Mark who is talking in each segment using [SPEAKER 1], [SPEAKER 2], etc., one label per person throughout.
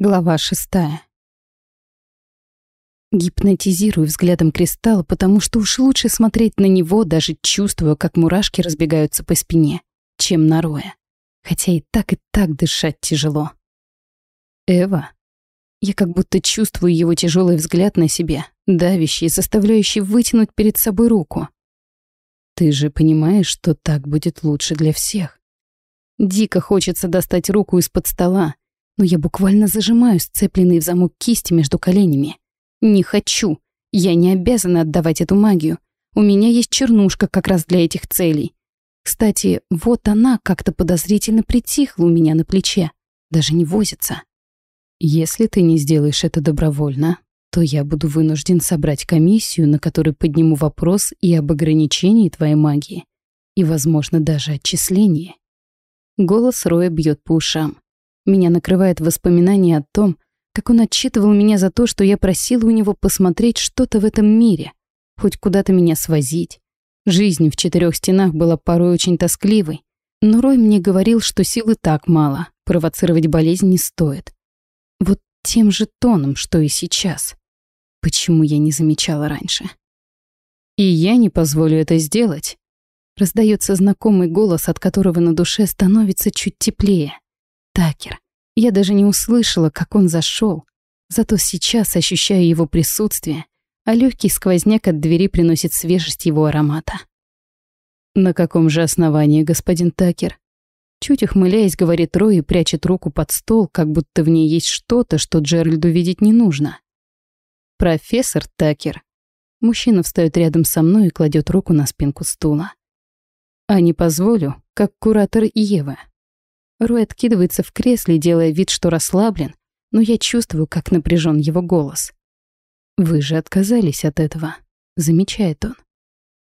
[SPEAKER 1] Глава шестая. Гипнотизирую взглядом кристалл, потому что уж лучше смотреть на него, даже чувствуя, как мурашки разбегаются по спине, чем на Роя. Хотя и так, и так дышать тяжело. Эва. Я как будто чувствую его тяжелый взгляд на себе, давящий, заставляющий вытянуть перед собой руку. Ты же понимаешь, что так будет лучше для всех. Дико хочется достать руку из-под стола, но я буквально зажимаю сцепленные в замок кисти между коленями. Не хочу. Я не обязана отдавать эту магию. У меня есть чернушка как раз для этих целей. Кстати, вот она как-то подозрительно притихла у меня на плече. Даже не возится. Если ты не сделаешь это добровольно, то я буду вынужден собрать комиссию, на которой подниму вопрос и об ограничении твоей магии, и, возможно, даже отчислении. Голос Роя бьет по ушам. Меня накрывает воспоминание о том, как он отчитывал меня за то, что я просила у него посмотреть что-то в этом мире, хоть куда-то меня свозить. Жизнь в четырех стенах была порой очень тоскливой, но Рой мне говорил, что силы так мало, провоцировать болезнь не стоит. Вот тем же тоном, что и сейчас. Почему я не замечала раньше? И я не позволю это сделать. Раздается знакомый голос, от которого на душе становится чуть теплее. Такер. Я даже не услышала, как он зашел. Зато сейчас ощущаю его присутствие, а легкий сквозняк от двери приносит свежесть его аромата. «На каком же основании, господин Такер?» Чуть ухмыляясь, говорит Рой и прячет руку под стол, как будто в ней есть что-то, что Джеральду видеть не нужно. «Профессор Такер». Мужчина встает рядом со мной и кладет руку на спинку стула. «А не позволю, как куратор Евы». Рой откидывается в кресле, делая вид, что расслаблен, но я чувствую, как напряжен его голос. «Вы же отказались от этого», — замечает он.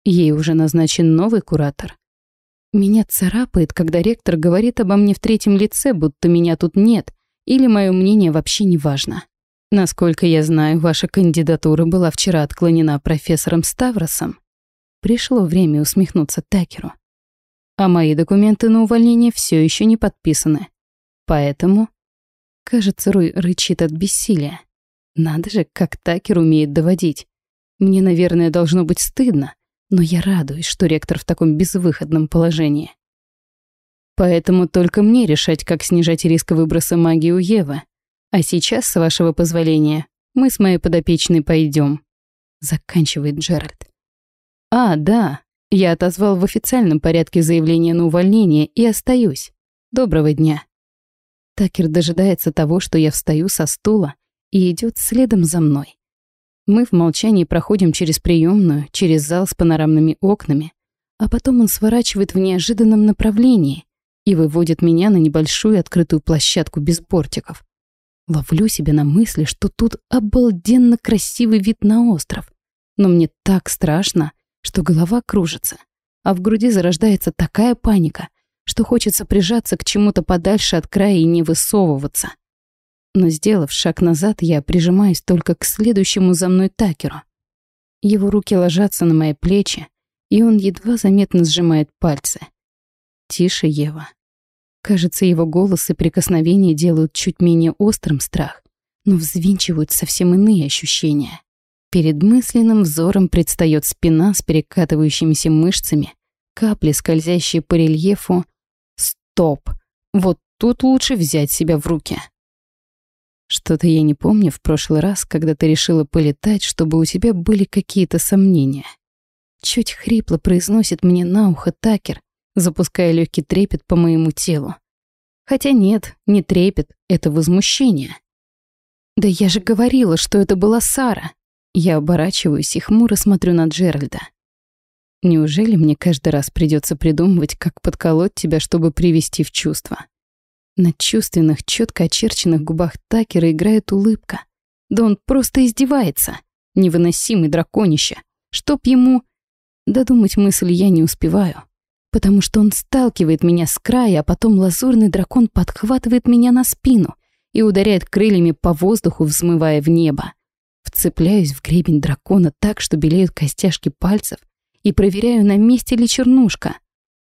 [SPEAKER 1] Ей уже назначен новый куратор. Меня царапает, когда ректор говорит обо мне в третьем лице, будто меня тут нет, или мое мнение вообще не важно. Насколько я знаю, ваша кандидатура была вчера отклонена профессором Ставросом. Пришло время усмехнуться Такеру а мои документы на увольнение все еще не подписаны. Поэтому... Кажется, Руй рычит от бессилия. Надо же, как Такер умеет доводить. Мне, наверное, должно быть стыдно, но я радуюсь, что ректор в таком безвыходном положении. Поэтому только мне решать, как снижать риск выброса магии у Евы. А сейчас, с вашего позволения, мы с моей подопечной пойдем. Заканчивает Джеральд. А, да, я отозвал в официальном порядке заявление на увольнение и остаюсь. Доброго дня. Такер дожидается того, что я встаю со стула и идет следом за мной. Мы в молчании проходим через приемную, через зал с панорамными окнами, а потом он сворачивает в неожиданном направлении и выводит меня на небольшую открытую площадку без бортиков. Ловлю себя на мысли, что тут обалденно красивый вид на остров, но мне так страшно, что голова кружится, а в груди зарождается такая паника, что хочется прижаться к чему-то подальше от края и не высовываться. Но сделав шаг назад, я прижимаюсь только к следующему за мной Такеру. Его руки ложатся на мои плечи, и он едва заметно сжимает пальцы. «Тише, Ева». Кажется, его голос и прикосновения делают чуть менее острым страх, но взвинчивают совсем иные ощущения. Перед мысленным взором предстает спина с перекатывающимися мышцами, капли, скользящие по рельефу. Стоп! Вот тут лучше взять себя в руки. Что-то я не помню в прошлый раз, когда ты решила полетать, чтобы у тебя были какие-то сомнения. Чуть хрипло произносит мне на ухо Такер, запуская легкий трепет по моему телу. Хотя нет, не трепет, это возмущение. Да я же говорила, что это была Сара. Я оборачиваюсь и хмуро смотрю на Джеральда. Неужели мне каждый раз придется придумывать, как подколоть тебя, чтобы привести в чувство? На чувственных, четко очерченных губах Такера играет улыбка. Да он просто издевается. Невыносимый драконище. Чтоб ему... Додумать мысль я не успеваю. Потому что он сталкивает меня с края, а потом лазурный дракон подхватывает меня на спину и ударяет крыльями по воздуху, взмывая в небо. Вцепляюсь в гребень дракона так, что белеют костяшки пальцев, и проверяю, на месте ли чернушка.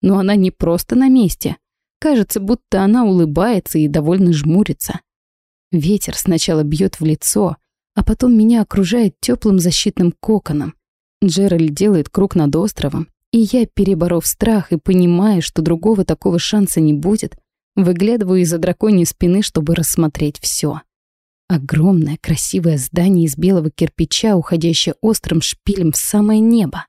[SPEAKER 1] Но она не просто на месте. Кажется, будто она улыбается и довольно жмурится. Ветер сначала бьет в лицо, а потом меня окружает теплым защитным коконом. Джеральд делает круг над островом, и я, переборов страх и понимая, что другого такого шанса не будет, выглядываю из-за драконьей спины, чтобы рассмотреть все. Огромное красивое здание из белого кирпича, уходящее острым шпилем в самое небо.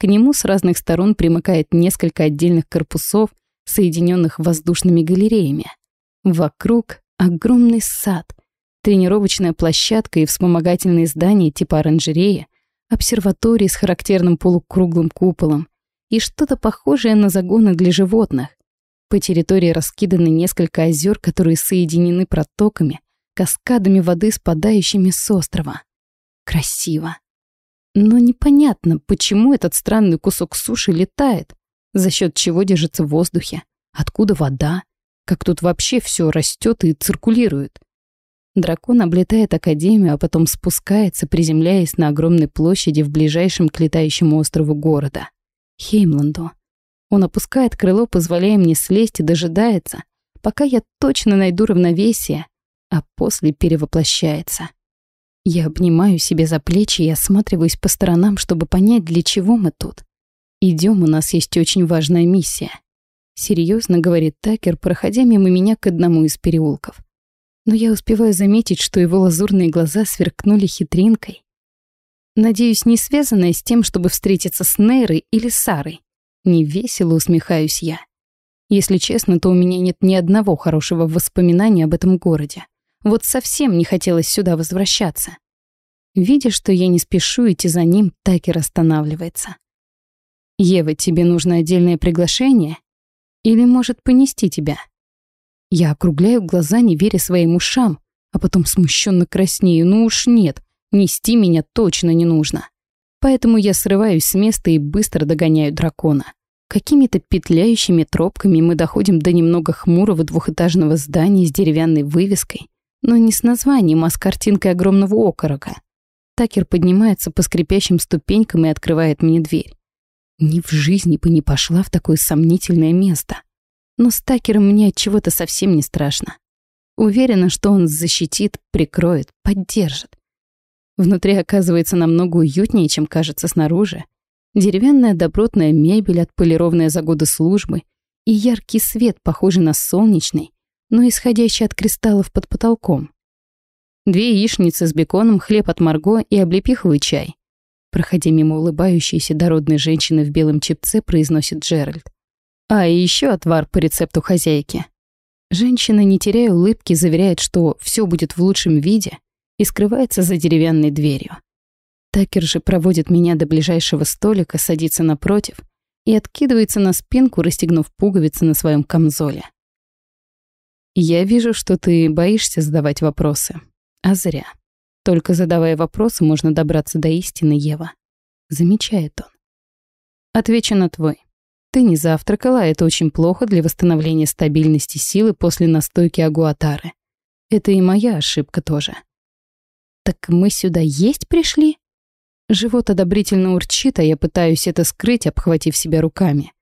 [SPEAKER 1] К нему с разных сторон примыкает несколько отдельных корпусов, соединенных воздушными галереями. Вокруг огромный сад, тренировочная площадка и вспомогательные здания типа оранжереи, обсерватории с характерным полукруглым куполом и что-то похожее на загоны для животных. По территории раскиданы несколько озер, которые соединены протоками, каскадами воды, спадающими с острова. Красиво. Но непонятно, почему этот странный кусок суши летает, за счет чего держится в воздухе, откуда вода, как тут вообще все растет и циркулирует. Дракон облетает Академию, а потом спускается, приземляясь на огромной площади в ближайшем к летающему острову города — Хеймланду. Он опускает крыло, позволяя мне слезть и дожидается, пока я точно найду равновесие, а после перевоплощается. Я обнимаю себе за плечи и осматриваюсь по сторонам, чтобы понять, для чего мы тут. Идем, у нас есть очень важная миссия. Серьезно говорит Такер, проходя мимо меня к одному из переулков. Но я успеваю заметить, что его лазурные глаза сверкнули хитринкой. Надеюсь, не связанная с тем, чтобы встретиться с Нейрой или Сарой. Невесело усмехаюсь я. Если честно, то у меня нет ни одного хорошего воспоминания об этом городе. Вот совсем не хотелось сюда возвращаться. Видя, что я не спешу идти за ним, Такер останавливается. «Ева, тебе нужно отдельное приглашение? Или может понести тебя?» Я округляю глаза, не веря своим ушам, а потом смущенно краснею. Ну уж нет, нести меня точно не нужно. Поэтому я срываюсь с места и быстро догоняю дракона. Какими-то петляющими тропками мы доходим до немного хмурого двухэтажного здания с деревянной вывеской, но не с названием, а с картинкой огромного окорока. Такер поднимается по скрипящим ступенькам и открывает мне дверь. Ни в жизни бы не пошла в такое сомнительное место. Но с Такером мне от чего-то совсем не страшно. Уверена, что он защитит, прикроет, поддержит. Внутри оказывается намного уютнее, чем кажется снаружи. Деревянная добротная мебель, отполированная за годы службы, и яркий свет, похожий на солнечный, но исходящий от кристаллов под потолком. Две яичницы с беконом, хлеб от Марго и облепиховый чай. Проходя мимо улыбающейся дородной женщины в белом чепце, произносит Джеральд. А, еще отвар по рецепту хозяйки. Женщина, не теряя улыбки, заверяет, что все будет в лучшем виде и скрывается за деревянной дверью. Такер же проводит меня до ближайшего столика, садится напротив и откидывается на спинку, расстегнув пуговицы на своем камзоле. «Я вижу, что ты боишься задавать вопросы. А зря. Только задавая вопросы, можно добраться до истины, Ева». Замечает он. «Отвечу на твой. Ты не завтракала, это очень плохо для восстановления стабильности силы после настойки агуатары. Это и моя ошибка тоже». «Так мы сюда есть пришли?» Живот одобрительно урчит, а я пытаюсь это скрыть, обхватив себя руками.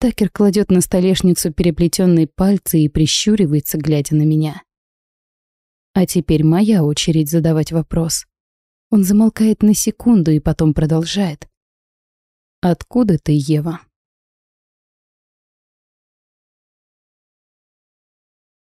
[SPEAKER 1] Такер кладет на столешницу переплетенные пальцы и прищуривается, глядя на меня. А теперь моя очередь задавать вопрос. Он замолкает на секунду и потом продолжает. «Откуда ты, Ева?»